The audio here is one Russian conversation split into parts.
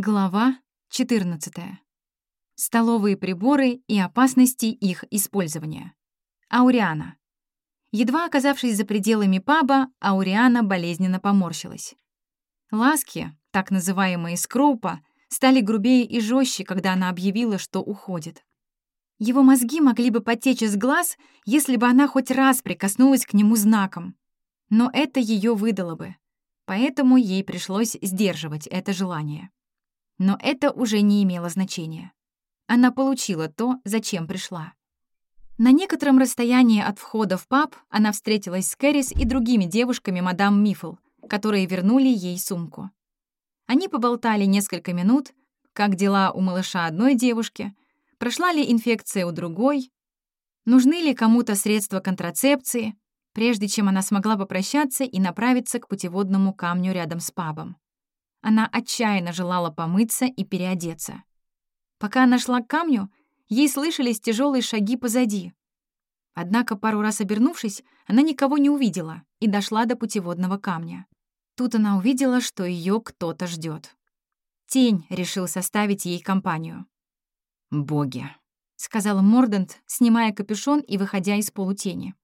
Глава 14. Столовые приборы и опасности их использования. Ауриана. Едва оказавшись за пределами паба, Ауриана болезненно поморщилась. Ласки, так называемые скроупа, стали грубее и жестче, когда она объявила, что уходит. Его мозги могли бы потечь из глаз, если бы она хоть раз прикоснулась к нему знаком. Но это ее выдало бы. Поэтому ей пришлось сдерживать это желание. Но это уже не имело значения. Она получила то, зачем пришла. На некотором расстоянии от входа в паб она встретилась с Кэрис и другими девушками мадам Мифл, которые вернули ей сумку. Они поболтали несколько минут, как дела у малыша одной девушки, прошла ли инфекция у другой, нужны ли кому-то средства контрацепции, прежде чем она смогла попрощаться и направиться к путеводному камню рядом с пабом. Она отчаянно желала помыться и переодеться. Пока она шла к камню, ей слышались тяжелые шаги позади. Однако, пару раз обернувшись, она никого не увидела и дошла до путеводного камня. Тут она увидела, что ее кто-то ждет. Тень решил составить ей компанию. «Боги», — сказал Мордент, снимая капюшон и выходя из полутени.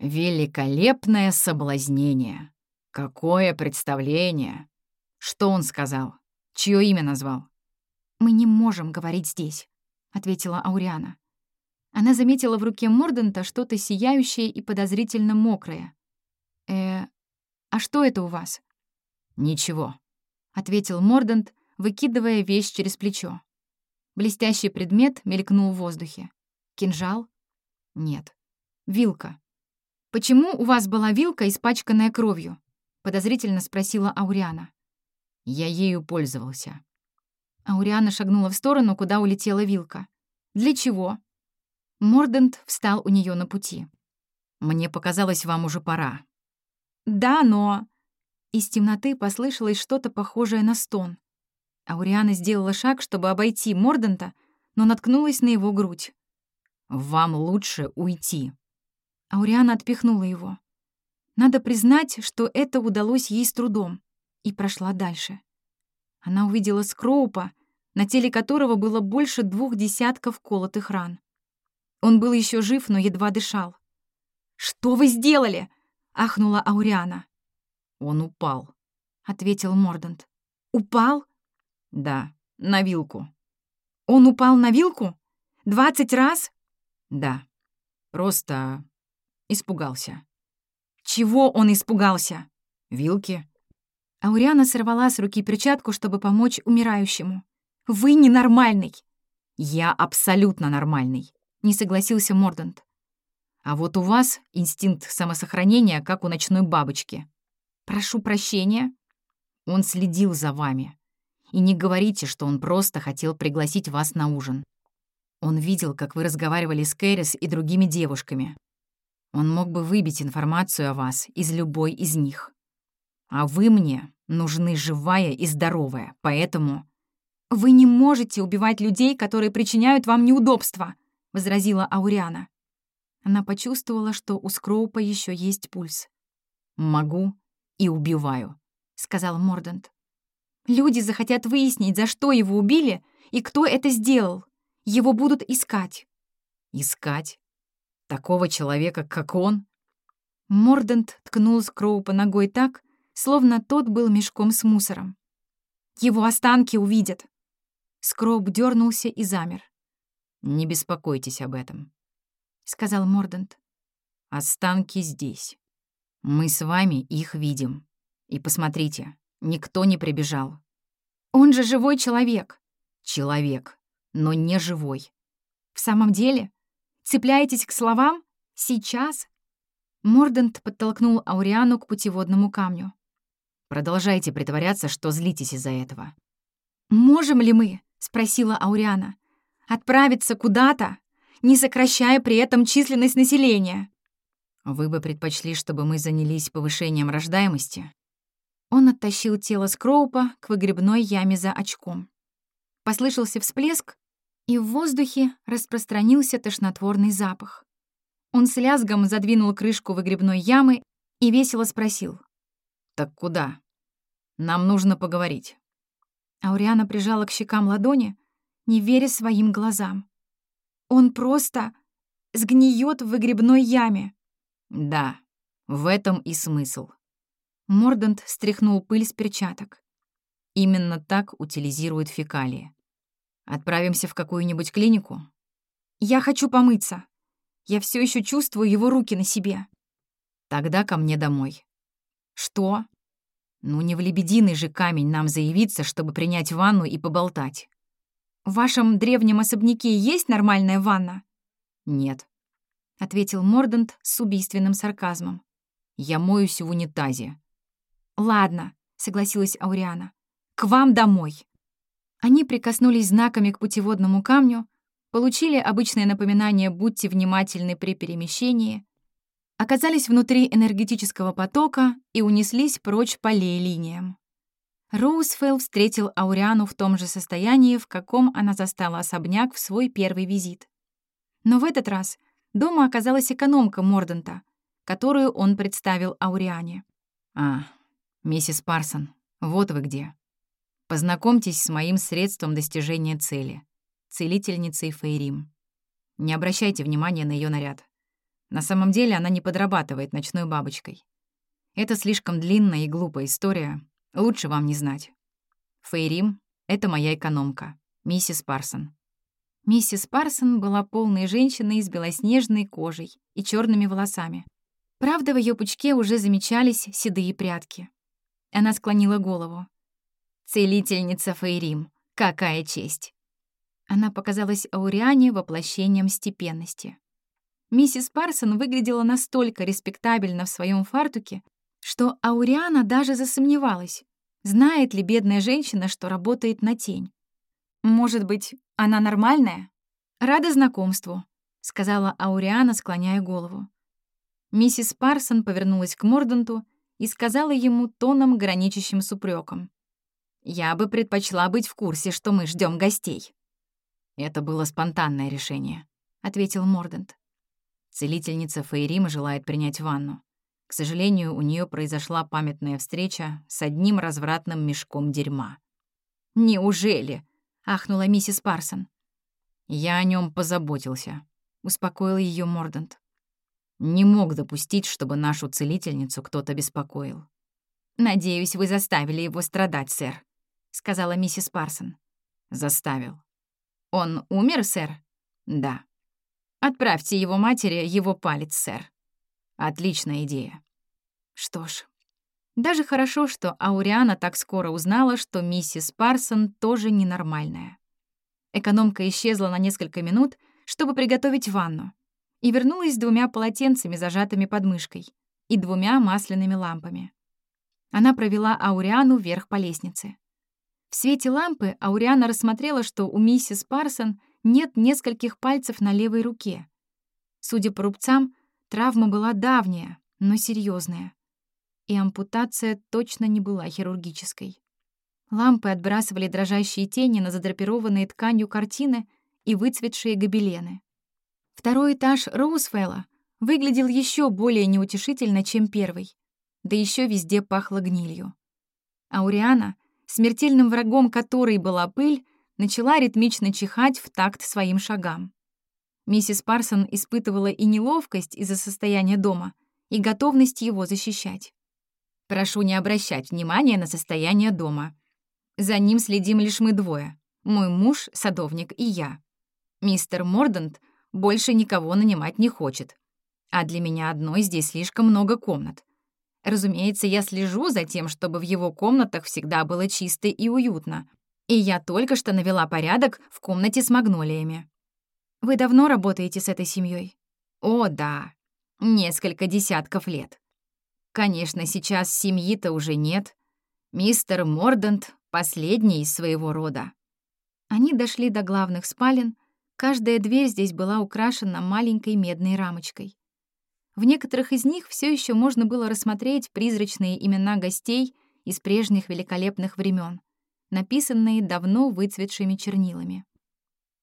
«Великолепное соблазнение! Какое представление! Что он сказал? Чье имя назвал? «Мы не можем говорить здесь», — ответила Ауриана. Она заметила в руке Мордента что-то сияющее и подозрительно мокрое. «Э, а что это у вас?» «Ничего», — ответил Мордент, выкидывая вещь через плечо. Блестящий предмет мелькнул в воздухе. «Кинжал?» «Нет». «Вилка». «Почему у вас была вилка, испачканная кровью?» — подозрительно спросила Ауриана. Я ею пользовался. Ауриана шагнула в сторону, куда улетела вилка. «Для чего?» Мордент встал у нее на пути. «Мне показалось, вам уже пора». «Да, но...» Из темноты послышалось что-то похожее на стон. Ауриана сделала шаг, чтобы обойти Мордента, но наткнулась на его грудь. «Вам лучше уйти». Ауриана отпихнула его. Надо признать, что это удалось ей с трудом и прошла дальше. Она увидела Скроупа, на теле которого было больше двух десятков колотых ран. Он был еще жив, но едва дышал. «Что вы сделали?» — ахнула Ауриана. «Он упал», — ответил Мордант. «Упал?» «Да, на вилку». «Он упал на вилку? Двадцать раз?» «Да, просто испугался». «Чего он испугался?» «Вилки». Ауриана сорвала с руки перчатку, чтобы помочь умирающему. «Вы ненормальный!» «Я абсолютно нормальный», — не согласился Мордант. «А вот у вас инстинкт самосохранения, как у ночной бабочки». «Прошу прощения». Он следил за вами. И не говорите, что он просто хотел пригласить вас на ужин. Он видел, как вы разговаривали с Кэрис и другими девушками. Он мог бы выбить информацию о вас из любой из них. А вы мне нужны живая и здоровая, поэтому...» «Вы не можете убивать людей, которые причиняют вам неудобства», — возразила Ауриана. Она почувствовала, что у Скроупа еще есть пульс. «Могу и убиваю», — сказал Мордант. «Люди захотят выяснить, за что его убили и кто это сделал. Его будут искать». «Искать? Такого человека, как он?» Мордант ткнул Скроупа ногой так, словно тот был мешком с мусором. «Его останки увидят!» Скроб дернулся и замер. «Не беспокойтесь об этом», — сказал Мордант. «Останки здесь. Мы с вами их видим. И посмотрите, никто не прибежал». «Он же живой человек». «Человек, но не живой». «В самом деле? Цепляетесь к словам? Сейчас?» Мордант подтолкнул Ауриану к путеводному камню. Продолжайте притворяться, что злитесь из-за этого». «Можем ли мы?» — спросила Ауриана. «Отправиться куда-то, не сокращая при этом численность населения?» «Вы бы предпочли, чтобы мы занялись повышением рождаемости?» Он оттащил тело Скроупа к выгребной яме за очком. Послышался всплеск, и в воздухе распространился тошнотворный запах. Он с лязгом задвинул крышку выгребной ямы и весело спросил. «Так куда? Нам нужно поговорить». Ауриана прижала к щекам ладони, не веря своим глазам. «Он просто сгниет в выгребной яме». «Да, в этом и смысл». Мордант стряхнул пыль с перчаток. Именно так утилизируют фекалии. Отправимся в какую-нибудь клинику? Я хочу помыться. Я все еще чувствую его руки на себе. Тогда ко мне домой. Что? Ну, не в лебединый же камень нам заявиться, чтобы принять ванну и поболтать. В вашем древнем особняке есть нормальная ванна? Нет, — ответил Мордант с убийственным сарказмом. Я моюсь в унитазе. Ладно, — согласилась Ауриана. К вам домой. Они прикоснулись знаками к путеводному камню, получили обычное напоминание «будьте внимательны при перемещении», оказались внутри энергетического потока и унеслись прочь по лей-линиям. Роузвелл встретил Ауриану в том же состоянии, в каком она застала особняк в свой первый визит. Но в этот раз дома оказалась экономка Морданта, которую он представил Ауриане. «А, миссис Парсон, вот вы где», Познакомьтесь с моим средством достижения цели — целительницей Фейрим. Не обращайте внимания на ее наряд. На самом деле она не подрабатывает ночной бабочкой. Это слишком длинная и глупая история, лучше вам не знать. Фейрим — это моя экономка, миссис Парсон. Миссис Парсон была полной женщиной с белоснежной кожей и черными волосами. Правда, в ее пучке уже замечались седые прядки. Она склонила голову. Целительница Фейрим. Какая честь!» Она показалась Ауриане воплощением степенности. Миссис Парсон выглядела настолько респектабельно в своем фартуке, что Ауриана даже засомневалась, знает ли бедная женщина, что работает на тень. «Может быть, она нормальная?» «Рада знакомству», — сказала Ауриана, склоняя голову. Миссис Парсон повернулась к Морданту и сказала ему тоном, граничащим с упреком. Я бы предпочла быть в курсе, что мы ждем гостей». «Это было спонтанное решение», — ответил Мордент. Целительница Фейрим желает принять ванну. К сожалению, у нее произошла памятная встреча с одним развратным мешком дерьма. «Неужели?» — ахнула миссис Парсон. «Я о нем позаботился», — успокоил ее Мордент. «Не мог допустить, чтобы нашу целительницу кто-то беспокоил». «Надеюсь, вы заставили его страдать, сэр», сказала миссис Парсон. Заставил. Он умер, сэр? Да. Отправьте его матери его палец, сэр. Отличная идея. Что ж, даже хорошо, что Ауриана так скоро узнала, что миссис Парсон тоже ненормальная. Экономка исчезла на несколько минут, чтобы приготовить ванну, и вернулась с двумя полотенцами, зажатыми под мышкой, и двумя масляными лампами. Она провела Ауриану вверх по лестнице. В свете лампы Ауриана рассмотрела, что у миссис Парсон нет нескольких пальцев на левой руке. Судя по рубцам, травма была давняя, но серьезная. И ампутация точно не была хирургической. Лампы отбрасывали дрожащие тени на задрапированные тканью картины и выцветшие гобелены. Второй этаж Роузвелла выглядел еще более неутешительно, чем первый, да еще везде пахло гнилью. Ауриана — смертельным врагом которой была пыль, начала ритмично чихать в такт своим шагам. Миссис Парсон испытывала и неловкость из-за состояния дома, и готовность его защищать. «Прошу не обращать внимания на состояние дома. За ним следим лишь мы двое. Мой муж, садовник и я. Мистер Мордант больше никого нанимать не хочет. А для меня одной здесь слишком много комнат. Разумеется, я слежу за тем, чтобы в его комнатах всегда было чисто и уютно. И я только что навела порядок в комнате с магнолиями. Вы давно работаете с этой семьей? О, да. Несколько десятков лет. Конечно, сейчас семьи-то уже нет. Мистер Мордант — последний из своего рода. Они дошли до главных спален. Каждая дверь здесь была украшена маленькой медной рамочкой. В некоторых из них все еще можно было рассмотреть призрачные имена гостей из прежних великолепных времен, написанные давно выцветшими чернилами.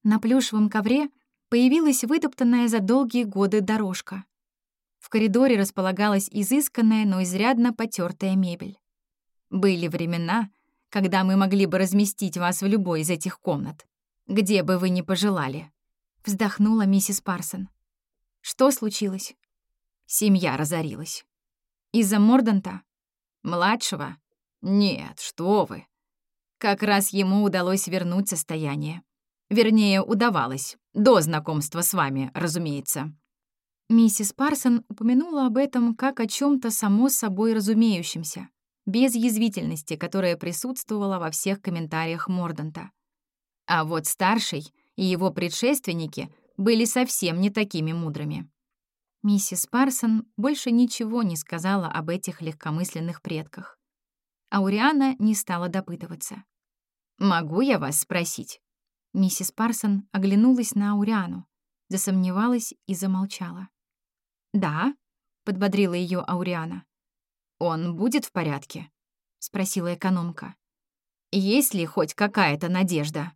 На плюшевом ковре появилась вытоптанная за долгие годы дорожка. В коридоре располагалась изысканная, но изрядно потертая мебель. Были времена, когда мы могли бы разместить вас в любой из этих комнат, где бы вы ни пожелали», — вздохнула миссис Парсон. «Что случилось?» Семья разорилась. «Из-за Морданта?» «Младшего?» «Нет, что вы!» Как раз ему удалось вернуть состояние. Вернее, удавалось. До знакомства с вами, разумеется. Миссис Парсон упомянула об этом как о чем то само собой разумеющемся, без язвительности, которая присутствовала во всех комментариях Морданта. А вот старший и его предшественники были совсем не такими мудрыми. Миссис Парсон больше ничего не сказала об этих легкомысленных предках. Ауриана не стала допытываться. «Могу я вас спросить?» Миссис Парсон оглянулась на Ауриану, засомневалась и замолчала. «Да», — подбодрила ее Ауриана. «Он будет в порядке?» — спросила экономка. «Есть ли хоть какая-то надежда?»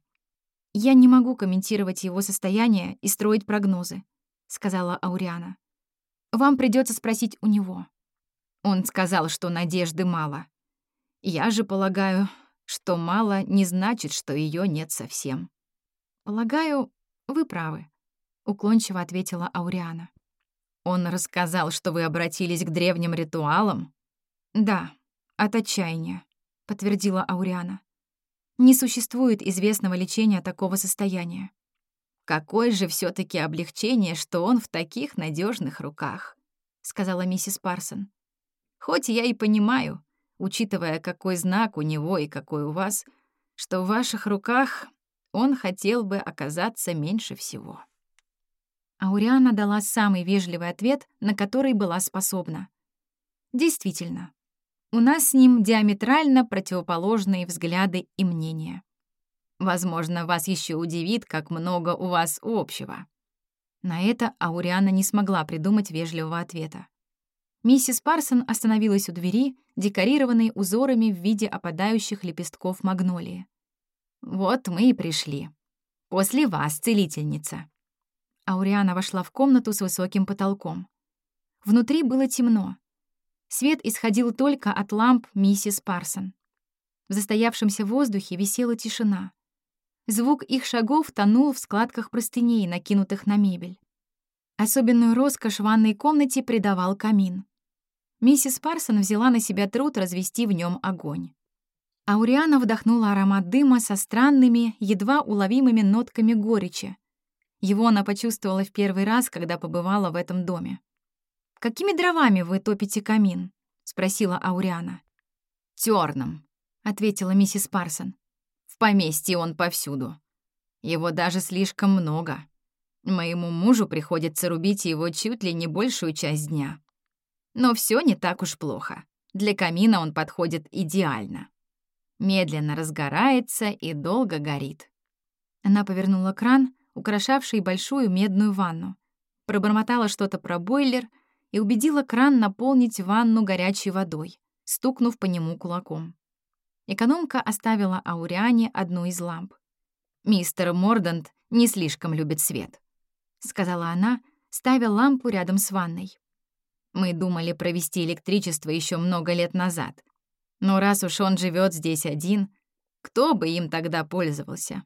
«Я не могу комментировать его состояние и строить прогнозы», — сказала Ауриана. «Вам придется спросить у него». Он сказал, что надежды мало. Я же полагаю, что мало не значит, что ее нет совсем. «Полагаю, вы правы», — уклончиво ответила Ауриана. Он рассказал, что вы обратились к древним ритуалам? Да, от отчаяния, подтвердила Ауриана. Не существует известного лечения такого состояния. Какое же все таки облегчение, что он в таких надежных руках, сказала миссис Парсон. Хоть я и понимаю, учитывая, какой знак у него и какой у вас, что в ваших руках он хотел бы оказаться меньше всего. Ауриана дала самый вежливый ответ, на который была способна. Действительно, у нас с ним диаметрально противоположные взгляды и мнения. Возможно, вас еще удивит, как много у вас общего. На это Ауриана не смогла придумать вежливого ответа. Миссис Парсон остановилась у двери, декорированной узорами в виде опадающих лепестков магнолии. «Вот мы и пришли. После вас, целительница». Ауриана вошла в комнату с высоким потолком. Внутри было темно. Свет исходил только от ламп миссис Парсон. В застоявшемся воздухе висела тишина. Звук их шагов тонул в складках простыней, накинутых на мебель. Особенную роскошь ванной комнате придавал камин. Миссис Парсон взяла на себя труд развести в нем огонь. Ауриана вдохнула аромат дыма со странными, едва уловимыми нотками горечи, его она почувствовала в первый раз, когда побывала в этом доме. «Какими дровами вы топите камин?» — спросила Ауриана. «Тёрном», — ответила миссис Парсон. «В поместье он повсюду. Его даже слишком много. Моему мужу приходится рубить его чуть ли не большую часть дня. Но все не так уж плохо. Для камина он подходит идеально. Медленно разгорается и долго горит». Она повернула кран, украшавший большую медную ванну. Пробормотала что-то про бойлер и убедила кран наполнить ванну горячей водой, стукнув по нему кулаком. Экономка оставила Ауриане одну из ламп. «Мистер Мордант не слишком любит свет», — сказала она, ставя лампу рядом с ванной. «Мы думали провести электричество еще много лет назад. Но раз уж он живет здесь один, кто бы им тогда пользовался?»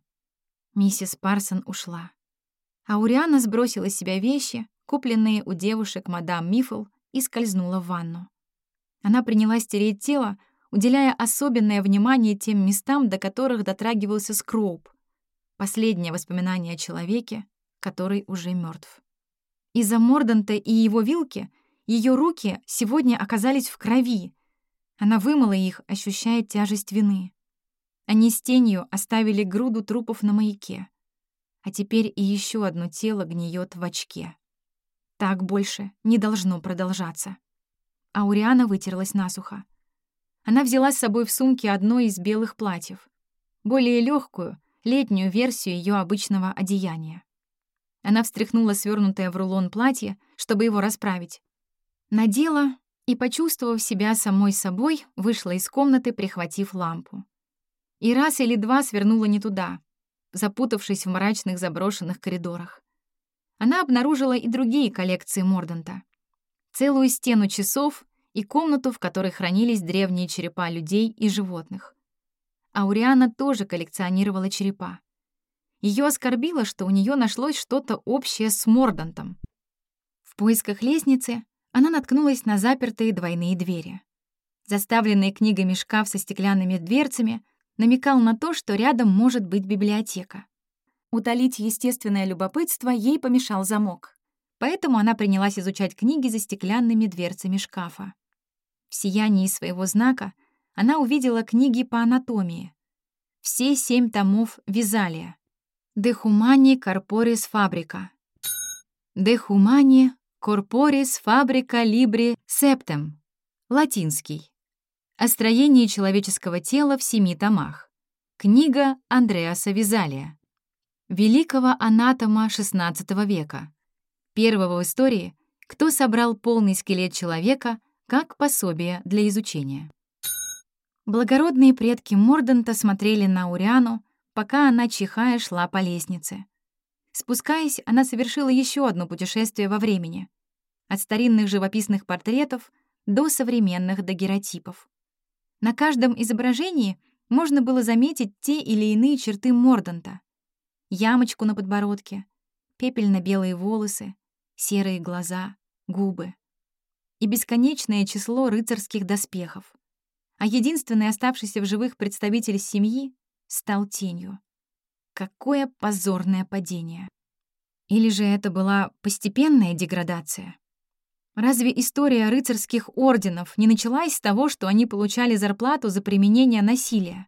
Миссис Парсон ушла. Ауриана сбросила с себя вещи, купленные у девушек мадам Мифл, и скользнула в ванну. Она принялась стереть тело, уделяя особенное внимание тем местам, до которых дотрагивался Скроуп. Последнее воспоминание о человеке, который уже мертв. Из-за Морданта и его вилки ее руки сегодня оказались в крови. Она вымыла их, ощущая тяжесть вины. Они с тенью оставили груду трупов на маяке. А теперь и еще одно тело гниет в очке. Так больше не должно продолжаться. Ауриана вытерлась насухо. Она взяла с собой в сумке одно из белых платьев, более легкую, летнюю версию ее обычного одеяния. Она встряхнула свернутое в рулон платье, чтобы его расправить. Надела и, почувствовав себя самой собой, вышла из комнаты, прихватив лампу и раз или два свернула не туда, запутавшись в мрачных заброшенных коридорах. Она обнаружила и другие коллекции Морданта. Целую стену часов и комнату, в которой хранились древние черепа людей и животных. Ауриана тоже коллекционировала черепа. Ее оскорбило, что у нее нашлось что-то общее с Мордантом. В поисках лестницы она наткнулась на запертые двойные двери. Заставленный книгами шкаф со стеклянными дверцами намекал на то, что рядом может быть библиотека. Утолить естественное любопытство ей помешал замок. Поэтому она принялась изучать книги за стеклянными дверцами шкафа. В сиянии своего знака она увидела книги по анатомии. Все семь томов Визалия. «De humani corporis fabrica». «De humani corporis fabrica libri septem». Латинский. О строении человеческого тела в семи томах. Книга Андреаса Визалия. Великого анатома XVI века. Первого в истории, кто собрал полный скелет человека как пособие для изучения. Благородные предки Морданта смотрели на Уриану, пока она, чихая, шла по лестнице. Спускаясь, она совершила еще одно путешествие во времени. От старинных живописных портретов до современных дагеротипов. На каждом изображении можно было заметить те или иные черты Морданта. Ямочку на подбородке, пепельно-белые волосы, серые глаза, губы и бесконечное число рыцарских доспехов а единственный оставшийся в живых представитель семьи стал тенью. Какое позорное падение! Или же это была постепенная деградация? Разве история рыцарских орденов не началась с того, что они получали зарплату за применение насилия?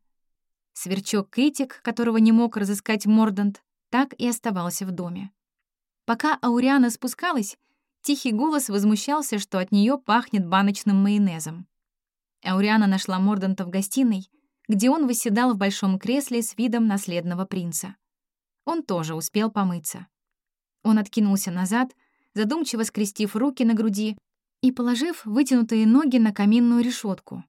Сверчок-критик, которого не мог разыскать Мордант, так и оставался в доме. Пока Ауриана спускалась, тихий голос возмущался, что от нее пахнет баночным майонезом. Ауриана нашла Морданта в гостиной, где он восседал в большом кресле с видом наследного принца. Он тоже успел помыться. Он откинулся назад, задумчиво скрестив руки на груди и положив вытянутые ноги на каминную решетку.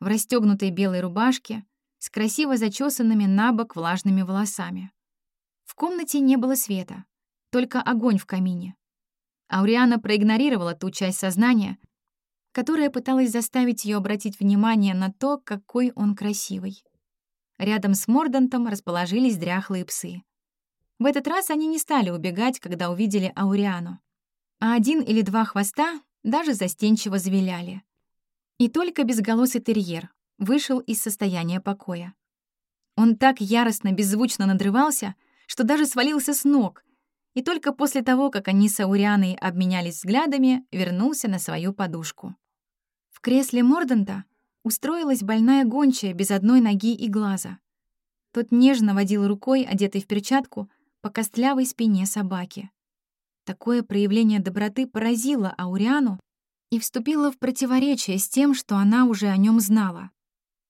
В расстегнутой белой рубашке, с красиво зачесанными на бок влажными волосами. В комнате не было света, только огонь в камине. Ауриана проигнорировала ту часть сознания, которая пыталась заставить ее обратить внимание на то, какой он красивый. Рядом с Мордантом расположились дряхлые псы. В этот раз они не стали убегать, когда увидели Ауриану. А один или два хвоста даже застенчиво завиляли. И только безголосый терьер вышел из состояния покоя. Он так яростно, беззвучно надрывался, что даже свалился с ног, и только после того, как они с Аурианой обменялись взглядами, вернулся на свою подушку кресле Морданта устроилась больная гончая без одной ноги и глаза. Тот нежно водил рукой, одетой в перчатку, по костлявой спине собаки. Такое проявление доброты поразило Ауриану и вступило в противоречие с тем, что она уже о нем знала.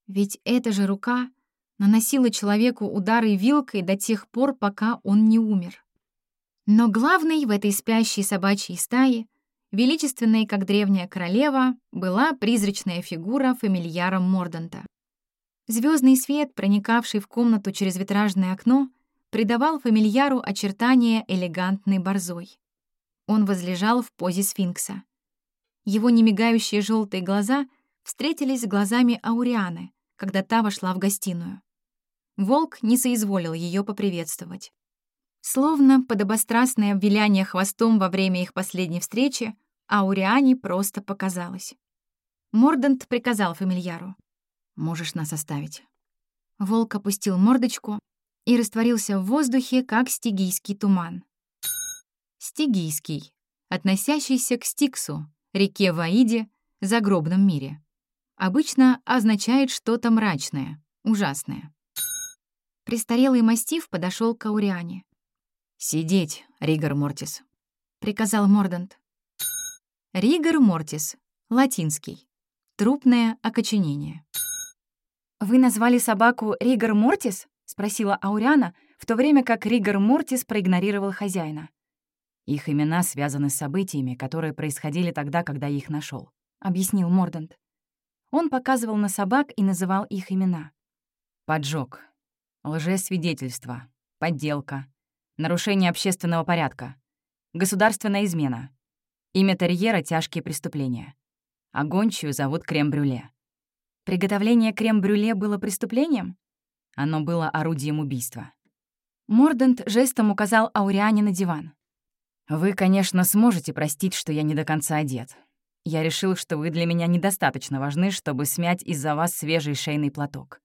Ведь эта же рука наносила человеку удары вилкой до тех пор, пока он не умер. Но главный в этой спящей собачьей стае Величественной, как древняя королева, была призрачная фигура фамильяра Морданта. Звездный свет, проникавший в комнату через витражное окно, придавал фамильяру очертания элегантной борзой. Он возлежал в позе сфинкса. Его немигающие желтые глаза встретились с глазами Аурианы, когда та вошла в гостиную. Волк не соизволил ее поприветствовать. Словно подобострастное виляние хвостом во время их последней встречи, Ауриане просто показалось. Мордант приказал фамильяру. «Можешь нас оставить». Волк опустил мордочку и растворился в воздухе, как стигийский туман. Стигийский, относящийся к Стиксу, реке Ваиде, загробном мире. Обычно означает что-то мрачное, ужасное. Престарелый мастиф подошел к Ауриане. «Сидеть, Ригор Мортис», — приказал Мордант. Ригор мортис, латинский. Трупное окоченение. «Вы назвали собаку Ригор мортис?» — спросила Ауриана, в то время как Ригор мортис проигнорировал хозяина. «Их имена связаны с событиями, которые происходили тогда, когда я их нашел, объяснил Мордант. Он показывал на собак и называл их имена. Поджог, лжесвидетельство, подделка, нарушение общественного порядка, государственная измена, Имя терьера — тяжкие преступления. А гончую зовут Крем-Брюле. Приготовление крем-брюле было преступлением? Оно было орудием убийства. Мордант жестом указал Ауриане на диван. «Вы, конечно, сможете простить, что я не до конца одет. Я решил, что вы для меня недостаточно важны, чтобы смять из-за вас свежий шейный платок».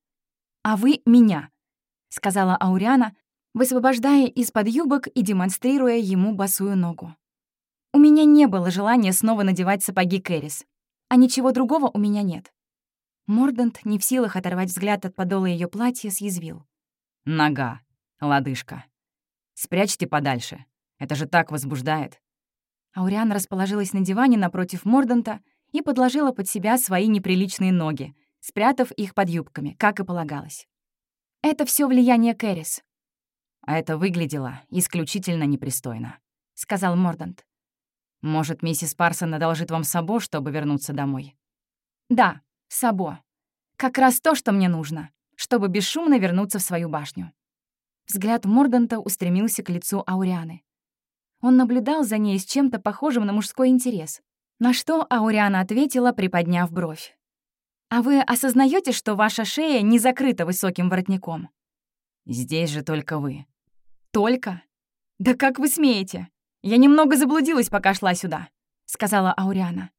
«А вы — меня», — сказала Ауриана, высвобождая из-под юбок и демонстрируя ему босую ногу. «У меня не было желания снова надевать сапоги Кэрис, а ничего другого у меня нет». Мордант, не в силах оторвать взгляд от подола ее платья, съязвил. «Нога, лодыжка. Спрячьте подальше. Это же так возбуждает». Ауриан расположилась на диване напротив Морданта и подложила под себя свои неприличные ноги, спрятав их под юбками, как и полагалось. «Это все влияние Кэрис», «А это выглядело исключительно непристойно», — сказал Мордант. «Может, миссис Парсон одолжит вам Сабо, чтобы вернуться домой?» «Да, Сабо. Как раз то, что мне нужно, чтобы бесшумно вернуться в свою башню». Взгляд Морданта устремился к лицу Аурианы. Он наблюдал за ней с чем-то похожим на мужской интерес, на что Ауриана ответила, приподняв бровь. «А вы осознаете, что ваша шея не закрыта высоким воротником?» «Здесь же только вы». «Только? Да как вы смеете? Я немного заблудилась, пока шла сюда», — сказала Ауриана.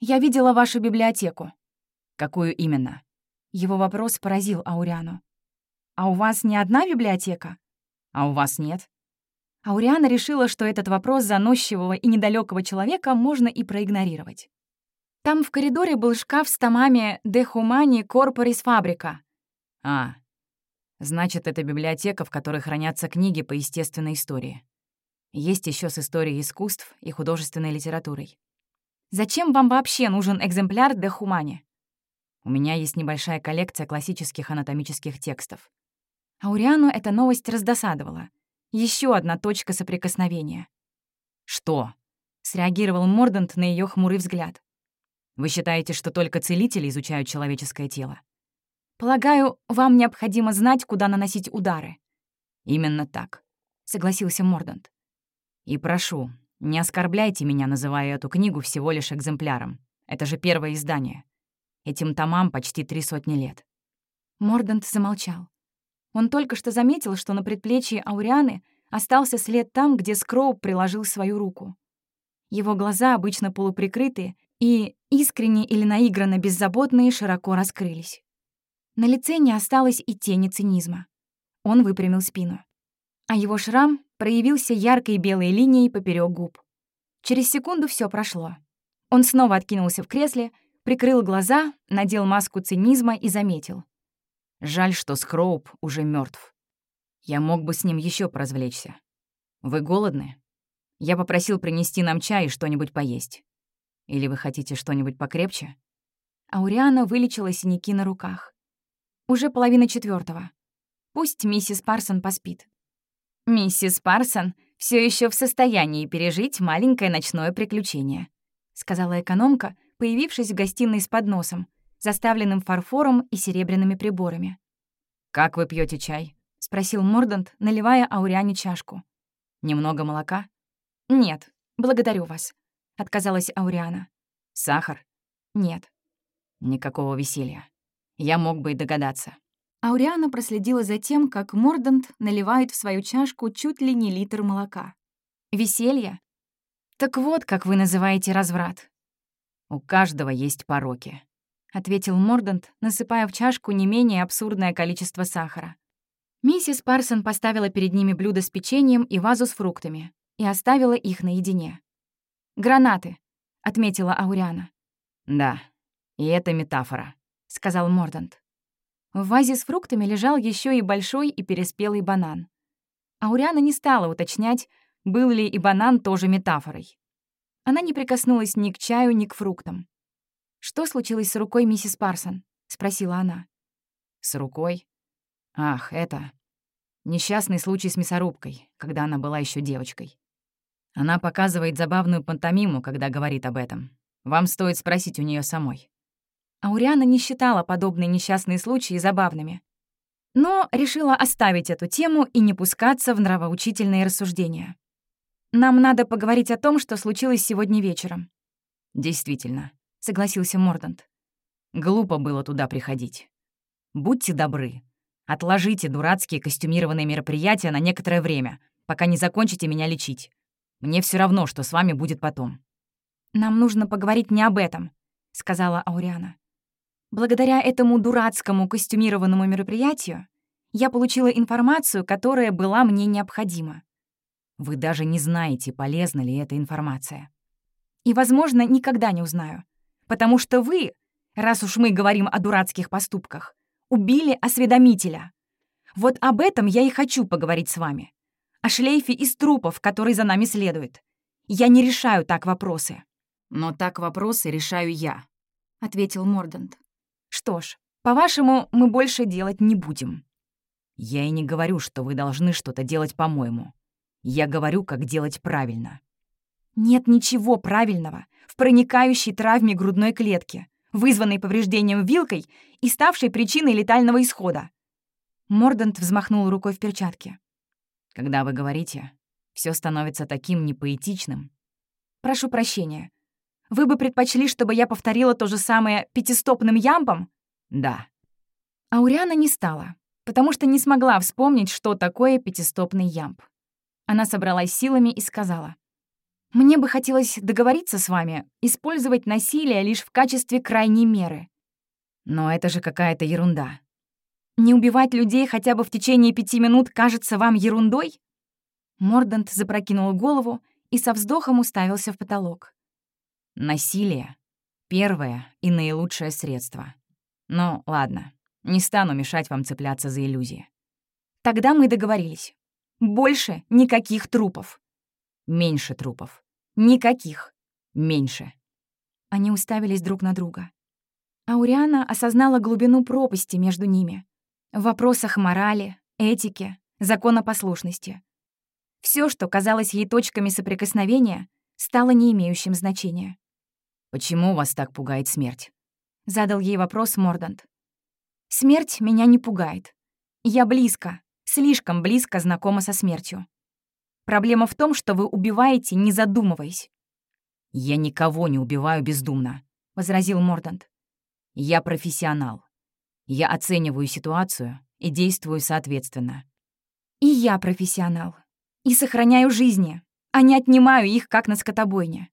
«Я видела вашу библиотеку». «Какую именно?» Его вопрос поразил Ауриану. «А у вас не одна библиотека?» «А у вас нет?» Ауриана решила, что этот вопрос заносчивого и недалекого человека можно и проигнорировать. Там в коридоре был шкаф с томами «De Humani Corporis Fabrica». «А, значит, это библиотека, в которой хранятся книги по естественной истории. Есть еще с историей искусств и художественной литературой. Зачем вам вообще нужен экземпляр «De Humani»? У меня есть небольшая коллекция классических анатомических текстов. Ауриану эта новость раздосадовала. Еще одна точка соприкосновения. «Что?» — среагировал Мордант на ее хмурый взгляд. «Вы считаете, что только целители изучают человеческое тело?» «Полагаю, вам необходимо знать, куда наносить удары». «Именно так», — согласился Мордант. «И прошу, не оскорбляйте меня, называя эту книгу всего лишь экземпляром. Это же первое издание. Этим томам почти три сотни лет». Мордант замолчал. Он только что заметил, что на предплечье Аурианы остался след там, где Скроуп приложил свою руку. Его глаза, обычно полуприкрытые и искренне или наигранно беззаботные, широко раскрылись. На лице не осталось и тени цинизма. Он выпрямил спину. А его шрам проявился яркой белой линией поперек губ. Через секунду все прошло. Он снова откинулся в кресле, прикрыл глаза, надел маску цинизма и заметил — Жаль, что Скроуп уже мертв. Я мог бы с ним еще поразвлечься. Вы голодны? Я попросил принести нам чай и что-нибудь поесть. Или вы хотите что-нибудь покрепче? Ауриана вылечила синяки на руках. Уже половина четвертого. Пусть миссис Парсон поспит. «Миссис Парсон все еще в состоянии пережить маленькое ночное приключение», сказала экономка, появившись в гостиной с подносом, заставленным фарфором и серебряными приборами. «Как вы пьете чай?» — спросил Мордант, наливая Ауриане чашку. «Немного молока?» «Нет, благодарю вас», — отказалась Ауриана. «Сахар?» «Нет». «Никакого веселья. Я мог бы и догадаться». Ауриана проследила за тем, как Мордант наливает в свою чашку чуть ли не литр молока. «Веселье? Так вот, как вы называете разврат». «У каждого есть пороки», ответил Мордант, насыпая в чашку не менее абсурдное количество сахара. Миссис Парсон поставила перед ними блюдо с печеньем и вазу с фруктами и оставила их наедине. «Гранаты», — отметила Ауриана. «Да, и это метафора», — сказал Мордант. В вазе с фруктами лежал еще и большой и переспелый банан. Ауриана не стала уточнять, был ли и банан тоже метафорой. Она не прикоснулась ни к чаю, ни к фруктам. «Что случилось с рукой миссис Парсон?» — спросила она. «С рукой? Ах, это... Несчастный случай с мясорубкой, когда она была еще девочкой. Она показывает забавную пантомиму, когда говорит об этом. Вам стоит спросить у нее самой». Ауриана не считала подобные несчастные случаи забавными, но решила оставить эту тему и не пускаться в нравоучительные рассуждения. «Нам надо поговорить о том, что случилось сегодня вечером». «Действительно согласился Мордант. Глупо было туда приходить. Будьте добры. Отложите дурацкие костюмированные мероприятия на некоторое время, пока не закончите меня лечить. Мне все равно, что с вами будет потом». «Нам нужно поговорить не об этом», — сказала Ауриана. «Благодаря этому дурацкому костюмированному мероприятию я получила информацию, которая была мне необходима. Вы даже не знаете, полезна ли эта информация. И, возможно, никогда не узнаю. Потому что вы, раз уж мы говорим о дурацких поступках, убили осведомителя. Вот об этом я и хочу поговорить с вами. О шлейфе из трупов, который за нами следует. Я не решаю так вопросы. Но так вопросы решаю я, — ответил Мордант. Что ж, по-вашему, мы больше делать не будем. Я и не говорю, что вы должны что-то делать по-моему. Я говорю, как делать правильно. Нет ничего правильного в проникающей травме грудной клетки, вызванной повреждением вилкой и ставшей причиной летального исхода. Мордант взмахнул рукой в перчатке. Когда вы говорите, все становится таким непоэтичным. Прошу прощения. Вы бы предпочли, чтобы я повторила то же самое пятистопным ямбом? Да. Ауриана не стала, потому что не смогла вспомнить, что такое пятистопный ямб. Она собралась силами и сказала. «Мне бы хотелось договориться с вами, использовать насилие лишь в качестве крайней меры». «Но это же какая-то ерунда». «Не убивать людей хотя бы в течение пяти минут кажется вам ерундой?» Мордант запрокинул голову и со вздохом уставился в потолок. «Насилие — первое и наилучшее средство. Ну, ладно, не стану мешать вам цепляться за иллюзии». «Тогда мы договорились. Больше никаких трупов. Меньше трупов. Никаких. Меньше. Они уставились друг на друга. Ауриана осознала глубину пропасти между ними. В вопросах морали, этики, законопослушности. Все, что казалось ей точками соприкосновения, стало не имеющим значения. «Почему вас так пугает смерть?» — задал ей вопрос Мордант. «Смерть меня не пугает. Я близко, слишком близко знакома со смертью. Проблема в том, что вы убиваете, не задумываясь. «Я никого не убиваю бездумно», — возразил Мордант. «Я профессионал. Я оцениваю ситуацию и действую соответственно». «И я профессионал. И сохраняю жизни, а не отнимаю их, как на скотобойне».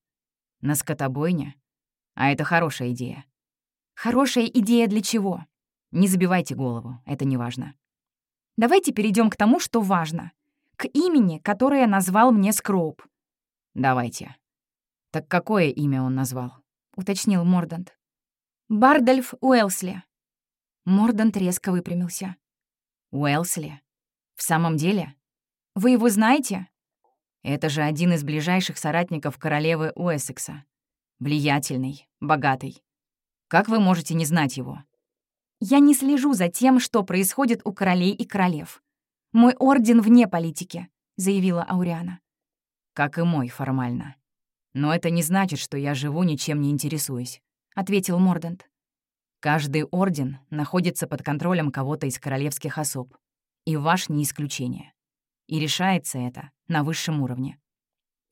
«На скотобойне? А это хорошая идея». «Хорошая идея для чего?» «Не забивайте голову, это не важно. Давайте перейдем к тому, что важно. К имени, которое назвал мне Скроуп. Давайте. Так какое имя он назвал? Уточнил Мордант. Бардальф Уэлсли. Мордант резко выпрямился. Уэлсли? В самом деле? Вы его знаете? Это же один из ближайших соратников королевы Уэссекса. Влиятельный, богатый. Как вы можете не знать его? Я не слежу за тем, что происходит у королей и королев. Мой орден вне политики», — заявила Ауриана. «Как и мой, формально. Но это не значит, что я живу, ничем не интересуясь», — ответил Мордант. «Каждый орден находится под контролем кого-то из королевских особ. И ваш не исключение. И решается это на высшем уровне».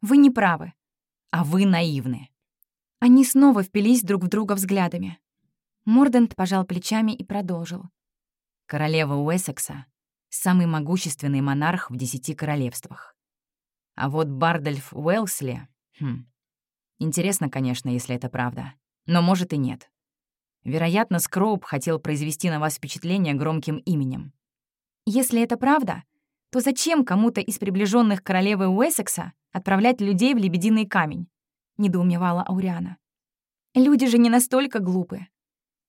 «Вы не правы». «А вы наивны». Они снова впились друг в друга взглядами. Мордент пожал плечами и продолжил. «Королева Уэссекса — самый могущественный монарх в десяти королевствах. А вот Бардольф Уэлсли... Хм, интересно, конечно, если это правда. Но может и нет. Вероятно, Скроуп хотел произвести на вас впечатление громким именем. Если это правда, то зачем кому-то из приближенных королевы Уэссекса отправлять людей в Лебединый камень? — недоумевала Ауриана. Люди же не настолько глупы.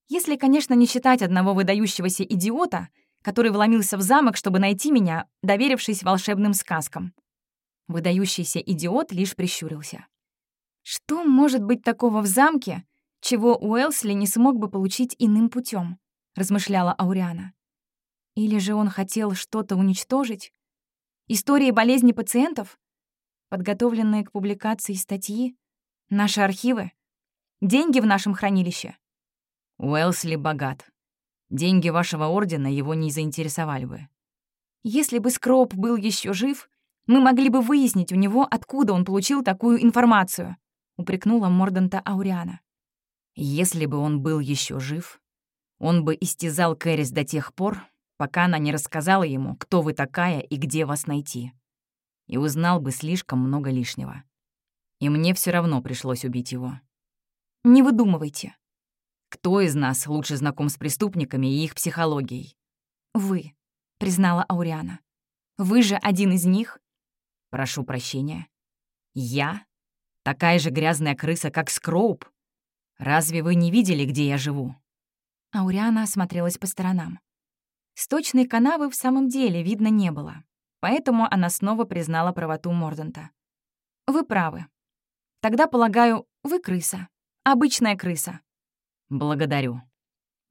Если, конечно, не считать одного выдающегося идиота, который вломился в замок, чтобы найти меня, доверившись волшебным сказкам. Выдающийся идиот лишь прищурился. Что может быть такого в замке, чего Уэлсли не смог бы получить иным путем? размышляла Ауриана. Или же он хотел что-то уничтожить? Истории болезни пациентов? Подготовленные к публикации статьи? Наши архивы? Деньги в нашем хранилище? Уэлсли богат. Деньги вашего ордена его не заинтересовали бы. Если бы Скроп был еще жив, мы могли бы выяснить у него, откуда он получил такую информацию, упрекнула Морданта Ауриана. Если бы он был еще жив, он бы истязал Кэрис до тех пор, пока она не рассказала ему, кто вы такая и где вас найти. И узнал бы слишком много лишнего. И мне все равно пришлось убить его. Не выдумывайте. Кто из нас лучше знаком с преступниками и их психологией? Вы, признала Ауриана. Вы же один из них. Прошу прощения. Я? Такая же грязная крыса, как Скроуп? Разве вы не видели, где я живу?» Ауриана осмотрелась по сторонам. Сточной канавы в самом деле видно не было, поэтому она снова признала правоту Морданта. «Вы правы. Тогда, полагаю, вы крыса. Обычная крыса». «Благодарю».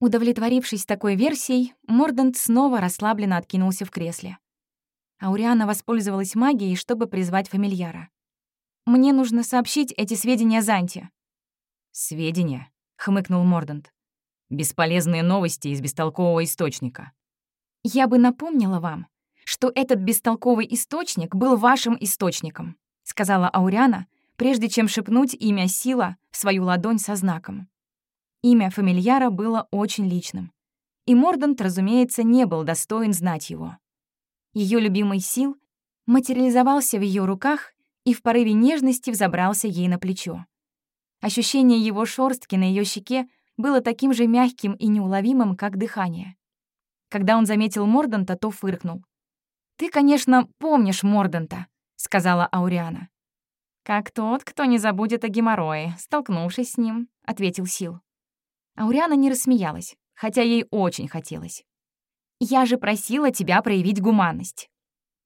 Удовлетворившись такой версией, Мордант снова расслабленно откинулся в кресле. Ауриана воспользовалась магией, чтобы призвать фамильяра. «Мне нужно сообщить эти сведения Занте». «Сведения?» — хмыкнул Мордант. «Бесполезные новости из бестолкового источника». «Я бы напомнила вам, что этот бестолковый источник был вашим источником», — сказала Ауриана, прежде чем шепнуть имя Сила в свою ладонь со знаком. Имя фамильяра было очень личным. И Мордант, разумеется, не был достоин знать его. Ее любимый Сил материализовался в ее руках и в порыве нежности взобрался ей на плечо. Ощущение его шорстки на ее щеке было таким же мягким и неуловимым, как дыхание. Когда он заметил Морданта, то фыркнул. «Ты, конечно, помнишь Морданта», — сказала Ауриана. «Как тот, кто не забудет о геморрое, столкнувшись с ним», — ответил Сил. Ауриана не рассмеялась, хотя ей очень хотелось. «Я же просила тебя проявить гуманность».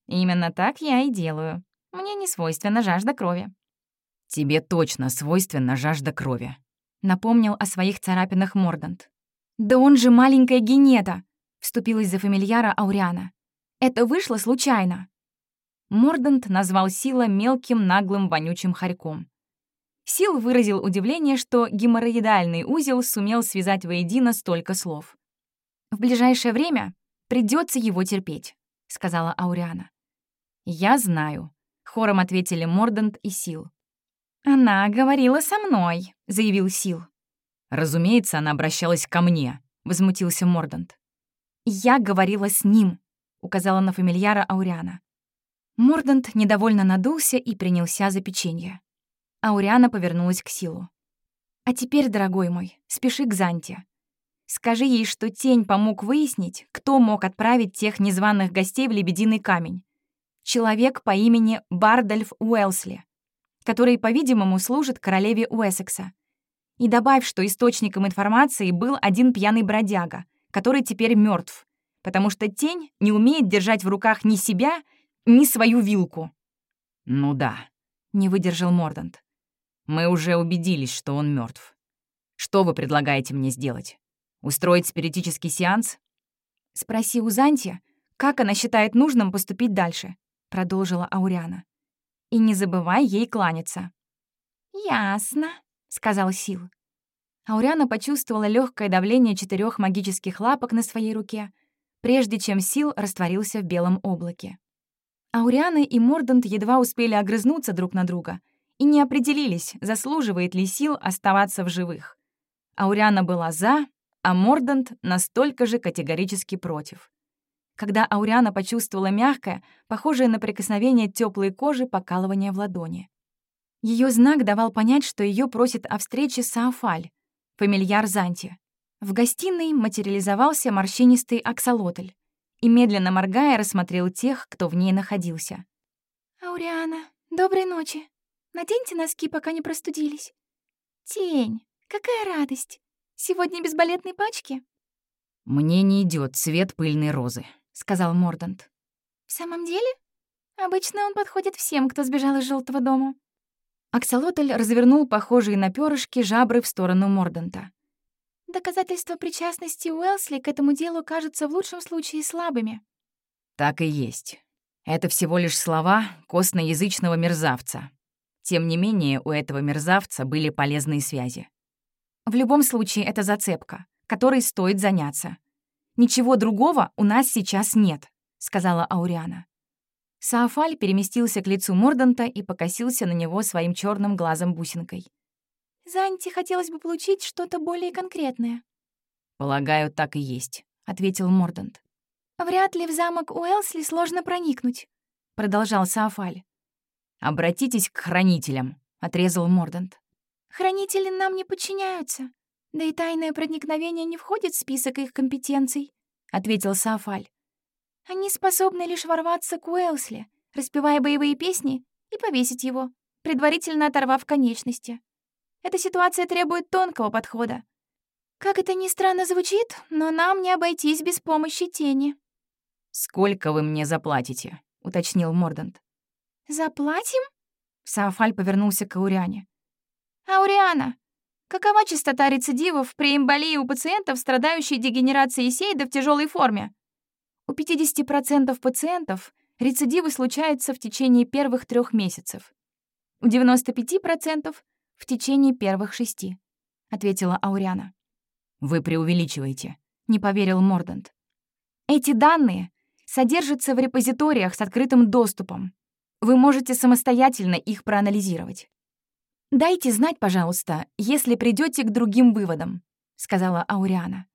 «Именно так я и делаю. Мне не свойственна жажда крови». «Тебе точно свойственна жажда крови», — напомнил о своих царапинах Мордант. «Да он же маленькая Генета», — вступилась за фамильяра Ауриана. «Это вышло случайно». Мордант назвал Сила мелким, наглым, вонючим хорьком. Сил выразил удивление, что геморроидальный узел сумел связать воедино столько слов. «В ближайшее время придется его терпеть», — сказала Ауриана. «Я знаю», — хором ответили Мордант и Сил. «Она говорила со мной», — заявил Сил. «Разумеется, она обращалась ко мне», — возмутился Мордант. «Я говорила с ним», — указала на фамильяра Ауриана. Мордант недовольно надулся и принялся за печенье. Ауриана повернулась к Силу. «А теперь, дорогой мой, спеши к Занте. Скажи ей, что тень помог выяснить, кто мог отправить тех незваных гостей в Лебединый камень. Человек по имени Бардольф Уэлсли который, по-видимому, служит королеве Уэссекса. И добавь, что источником информации был один пьяный бродяга, который теперь мертв, потому что тень не умеет держать в руках ни себя, ни свою вилку. «Ну да», — не выдержал Мордант. «Мы уже убедились, что он мертв. Что вы предлагаете мне сделать? Устроить спиритический сеанс?» «Спроси у Занти, как она считает нужным поступить дальше», — продолжила Ауриана и не забывай ей кланяться». «Ясно», — сказал Сил. Ауриана почувствовала легкое давление четырех магических лапок на своей руке, прежде чем Сил растворился в белом облаке. Аурианы и Мордант едва успели огрызнуться друг на друга и не определились, заслуживает ли Сил оставаться в живых. Ауриана была «за», а Мордант настолько же категорически против когда Ауриана почувствовала мягкое, похожее на прикосновение теплой кожи, покалывание в ладони. Ее знак давал понять, что ее просит о встрече Саафаль, фамильяр Занти. В гостиной материализовался морщинистый аксолотль и, медленно моргая, рассмотрел тех, кто в ней находился. «Ауриана, доброй ночи. Наденьте носки, пока не простудились. Тень, какая радость. Сегодня без балетной пачки?» «Мне не идет цвет пыльной розы», сказал Мордант. «В самом деле? Обычно он подходит всем, кто сбежал из желтого дома». Аксолотль развернул похожие на перышки жабры в сторону Морданта. «Доказательства причастности Уэлсли к этому делу кажутся в лучшем случае слабыми». «Так и есть. Это всего лишь слова костноязычного мерзавца. Тем не менее, у этого мерзавца были полезные связи. В любом случае, это зацепка, которой стоит заняться. «Ничего другого у нас сейчас нет», — сказала Ауриана. Саафаль переместился к лицу Морданта и покосился на него своим черным глазом-бусинкой. «Занти хотелось бы получить что-то более конкретное». «Полагаю, так и есть», — ответил Мордант. «Вряд ли в замок Уэлсли сложно проникнуть», — продолжал Саафаль. «Обратитесь к хранителям», — отрезал Мордант. «Хранители нам не подчиняются, да и тайное проникновение не входит в список их компетенций», — ответил Саафаль. «Они способны лишь ворваться к Уэлсли, распевая боевые песни, и повесить его, предварительно оторвав конечности. Эта ситуация требует тонкого подхода. Как это ни странно звучит, но нам не обойтись без помощи тени». «Сколько вы мне заплатите?» — уточнил Мордант. «Заплатим?» Саафаль повернулся к Ауриане. «Ауриана, какова частота рецидивов при эмболии у пациентов, страдающих дегенерацией сейда в тяжелой форме?» У 50% пациентов рецидивы случаются в течение первых трех месяцев. У 95% — в течение первых шести, — ответила Ауриана. «Вы преувеличиваете», — не поверил Мордант. «Эти данные содержатся в репозиториях с открытым доступом. Вы можете самостоятельно их проанализировать. «Дайте знать, пожалуйста, если придете к другим выводам», — сказала Ауриана.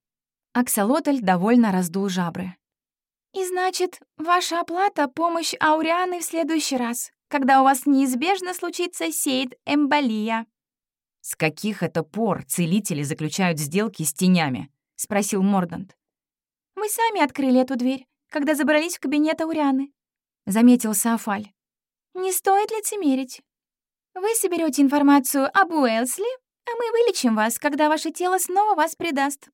Аксолотль довольно раздул жабры. «И значит, ваша оплата — помощь Аурианы в следующий раз, когда у вас неизбежно случится сейд-эмболия». «С каких это пор целители заключают сделки с тенями?» — спросил Мордант. «Вы сами открыли эту дверь когда забрались в кабинет Аурианы», — заметил Саафаль. «Не стоит лицемерить. Вы соберете информацию об Уэлсли, а мы вылечим вас, когда ваше тело снова вас предаст».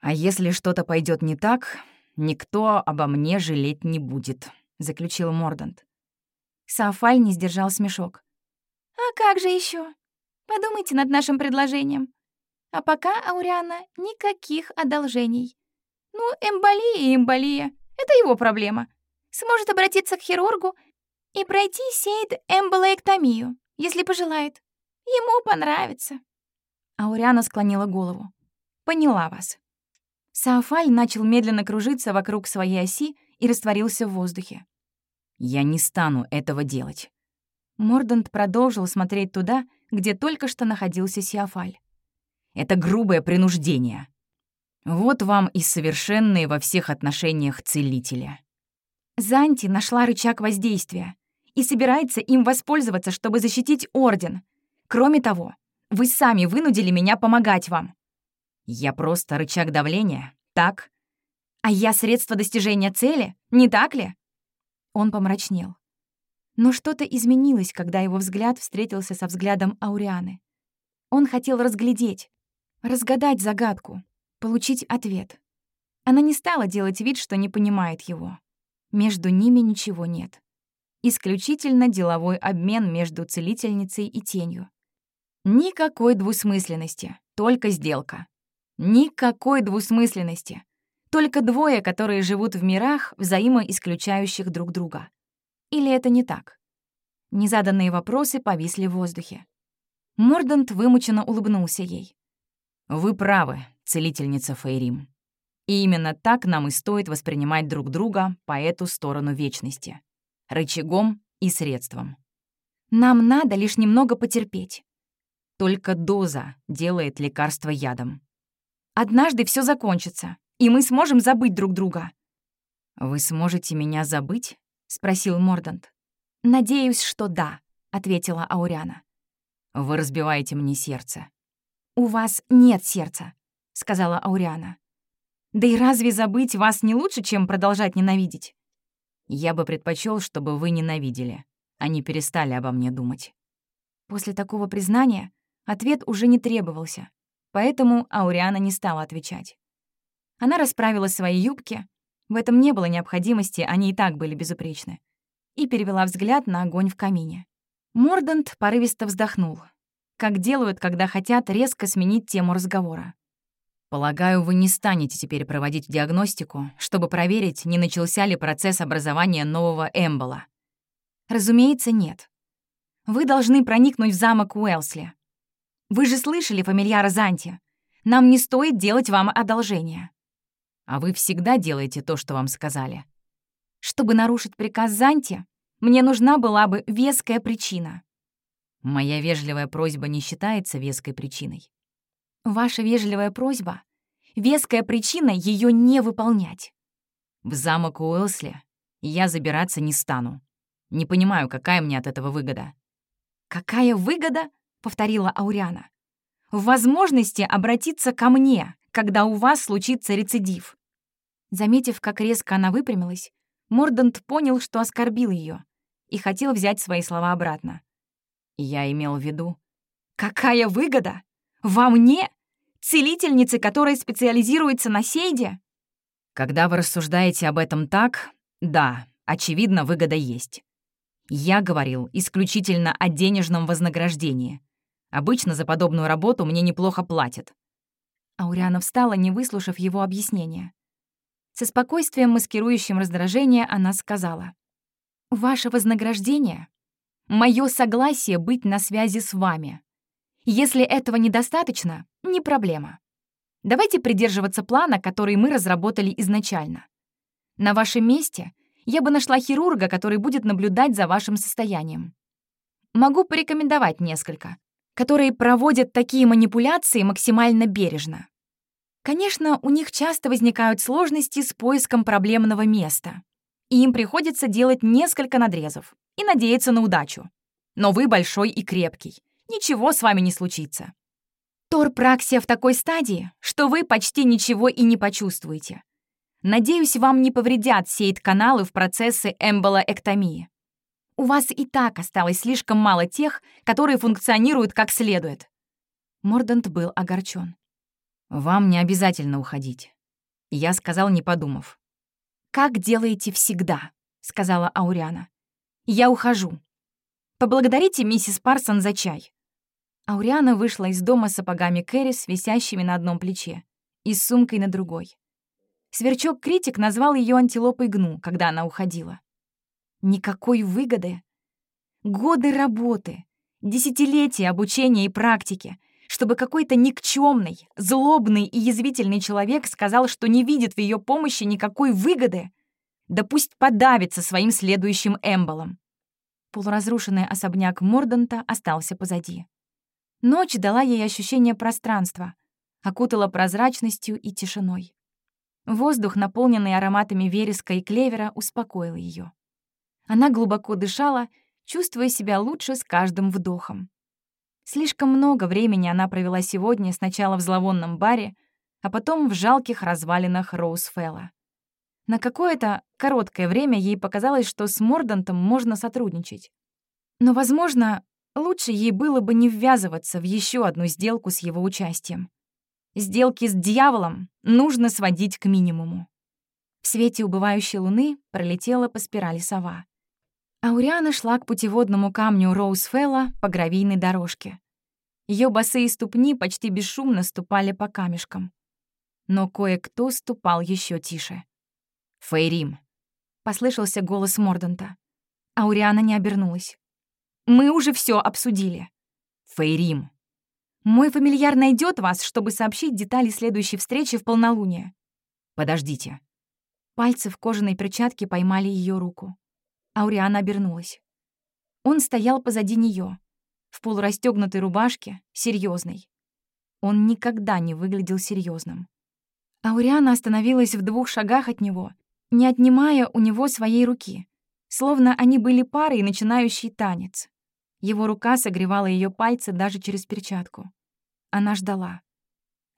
«А если что-то пойдет не так, никто обо мне жалеть не будет», — заключил Мордант. Саафаль не сдержал смешок. «А как же еще? Подумайте над нашим предложением. А пока, Ауриана, никаких одолжений. Ну, эмболия и эмболия. Это его проблема. Сможет обратиться к хирургу и пройти сейд-эмболоэктомию, если пожелает. Ему понравится». Ауриана склонила голову. «Поняла вас». Саафаль начал медленно кружиться вокруг своей оси и растворился в воздухе. «Я не стану этого делать». Мордант продолжил смотреть туда, где только что находился Сиафаль. «Это грубое принуждение. Вот вам и совершенные во всех отношениях целители. Занти нашла рычаг воздействия и собирается им воспользоваться, чтобы защитить Орден. Кроме того, вы сами вынудили меня помогать вам. Я просто рычаг давления, так? А я средство достижения цели, не так ли? Он помрачнел. Но что-то изменилось, когда его взгляд встретился со взглядом Аурианы. Он хотел разглядеть, разгадать загадку, получить ответ. Она не стала делать вид, что не понимает его. Между ними ничего нет. Исключительно деловой обмен между целительницей и тенью. Никакой двусмысленности, только сделка. Никакой двусмысленности. Только двое, которые живут в мирах, взаимоисключающих друг друга. Или это не так? Незаданные вопросы повисли в воздухе. Мордант вымученно улыбнулся ей. «Вы правы, целительница Фейрим. И именно так нам и стоит воспринимать друг друга по эту сторону вечности. Рычагом и средством. Нам надо лишь немного потерпеть. Только доза делает лекарство ядом. Однажды все закончится, и мы сможем забыть друг друга. «Вы сможете меня забыть?» — спросил Мордант. «Надеюсь, что да», — ответила Ауриана. «Вы разбиваете мне сердце». «У вас нет сердца», — сказала Ауриана. «Да и разве забыть вас не лучше, чем продолжать ненавидеть?» «Я бы предпочел, чтобы вы ненавидели, а не перестали обо мне думать». После такого признания ответ уже не требовался, поэтому Ауриана не стала отвечать. Она расправила свои юбки, в этом не было необходимости, они и так были безупречны, и перевела взгляд на огонь в камине. Мордант порывисто вздохнул, как делают, когда хотят резко сменить тему разговора. Полагаю, вы не станете теперь проводить диагностику, чтобы проверить, не начался ли процесс образования нового эмбола. Разумеется, нет. Вы должны проникнуть в замок Уэлсли. Вы же слышали фамильяра Занти. Нам не стоит делать вам одолжение. А вы всегда делаете то, что вам сказали. Чтобы нарушить приказ Занти, мне нужна была бы веская причина. Моя вежливая просьба не считается веской причиной. Ваша вежливая просьба — веская причина ее не выполнять. В замок Уэлсли я забираться не стану. Не понимаю, какая мне от этого выгода». «Какая выгода?» — повторила Ауриана. «В возможности обратиться ко мне, когда у вас случится рецидив». Заметив, как резко она выпрямилась, Мордант понял, что оскорбил ее, и хотел взять свои слова обратно. Я имел в виду... «Какая выгода? Во мне? Целительнице, которая специализируется на сейде?» Когда вы рассуждаете об этом так, да, очевидно, выгода есть. Я говорил исключительно о денежном вознаграждении. Обычно за подобную работу мне неплохо платят. Ауриана встала, не выслушав его объяснения. Со спокойствием, маскирующим раздражение, она сказала. «Ваше вознаграждение — мое согласие быть на связи с вами. Если этого недостаточно, не проблема. Давайте придерживаться плана, который мы разработали изначально. На вашем месте я бы нашла хирурга, который будет наблюдать за вашим состоянием. Могу порекомендовать несколько, которые проводят такие манипуляции максимально бережно. Конечно, у них часто возникают сложности с поиском проблемного места, и им приходится делать несколько надрезов и надеяться на удачу. Но вы большой и крепкий. Ничего с вами не случится. Торпраксия в такой стадии, что вы почти ничего и не почувствуете. Надеюсь, вам не повредят сейт-каналы в процессе эмболоэктомии. У вас и так осталось слишком мало тех, которые функционируют как следует. Мордант был огорчен. «Вам не обязательно уходить», — я сказал, не подумав. «Как делаете всегда», — сказала Ауриана. «Я ухожу. Поблагодарите миссис Парсон за чай». Ауриана вышла из дома с сапогами Кэрис, висящими на одном плече, и с сумкой на другой. Сверчок-критик назвал ее антилопой гну, когда она уходила. Никакой выгоды. Годы работы, десятилетия обучения и практики, чтобы какой-то никчемный, злобный и язвительный человек сказал, что не видит в ее помощи никакой выгоды, да пусть подавится своим следующим эмболом. Полуразрушенный особняк Морданта остался позади. Ночь дала ей ощущение пространства, окутала прозрачностью и тишиной. Воздух, наполненный ароматами вереска и клевера, успокоил ее. Она глубоко дышала, чувствуя себя лучше с каждым вдохом. Слишком много времени она провела сегодня сначала в зловонном баре, а потом в жалких развалинах Роузфелла. На какое-то короткое время ей показалось, что с Мордантом можно сотрудничать. Но, возможно, лучше ей было бы не ввязываться в еще одну сделку с его участием. Сделки с дьяволом нужно сводить к минимуму. В свете убывающей луны пролетела по спирали сова. Ауриана шла к путеводному камню Роузфелла по гравийной дорожке. Ее босые ступни почти бесшумно ступали по камешкам. Но кое-кто ступал еще тише. «Фейрим», — послышался голос Морданта. Ауриана не обернулась. «Мы уже все обсудили». «Фейрим», мой фамильяр найдет вас, чтобы сообщить детали следующей встречи в полнолуние. Подождите. Пальцы в кожаной перчатке поймали ее руку. Ауриана обернулась. Он стоял позади нее, в полурастегнутой рубашке, серьезный. Он никогда не выглядел серьезным. Ауриана остановилась в двух шагах от него, не отнимая у него своей руки, словно они были парой, начинающей танец. Его рука согревала ее пальцы даже через перчатку. Она ждала.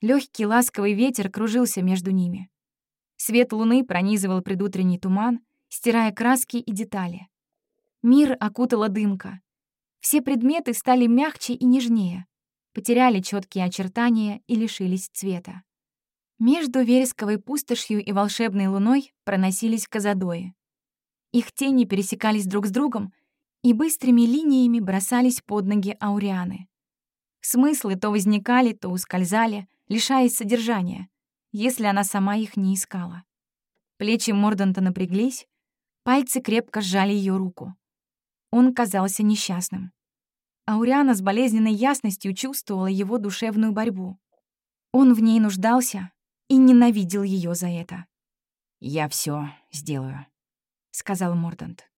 Легкий ласковый ветер кружился между ними. Свет луны пронизывал предутренний туман, стирая краски и детали. Мир окутала дымка. Все предметы стали мягче и нежнее, потеряли четкие очертания и лишились цвета. Между вересковой пустошью и волшебной луной проносились казадои. Их тени пересекались друг с другом — и быстрыми линиями бросались под ноги Аурианы. Смыслы то возникали, то ускользали, лишаясь содержания, если она сама их не искала. Плечи Морданта напряглись, пальцы крепко сжали ее руку. Он казался несчастным. Ауриана с болезненной ясностью чувствовала его душевную борьбу. Он в ней нуждался и ненавидел ее за это. «Я все сделаю», — сказал Мордант.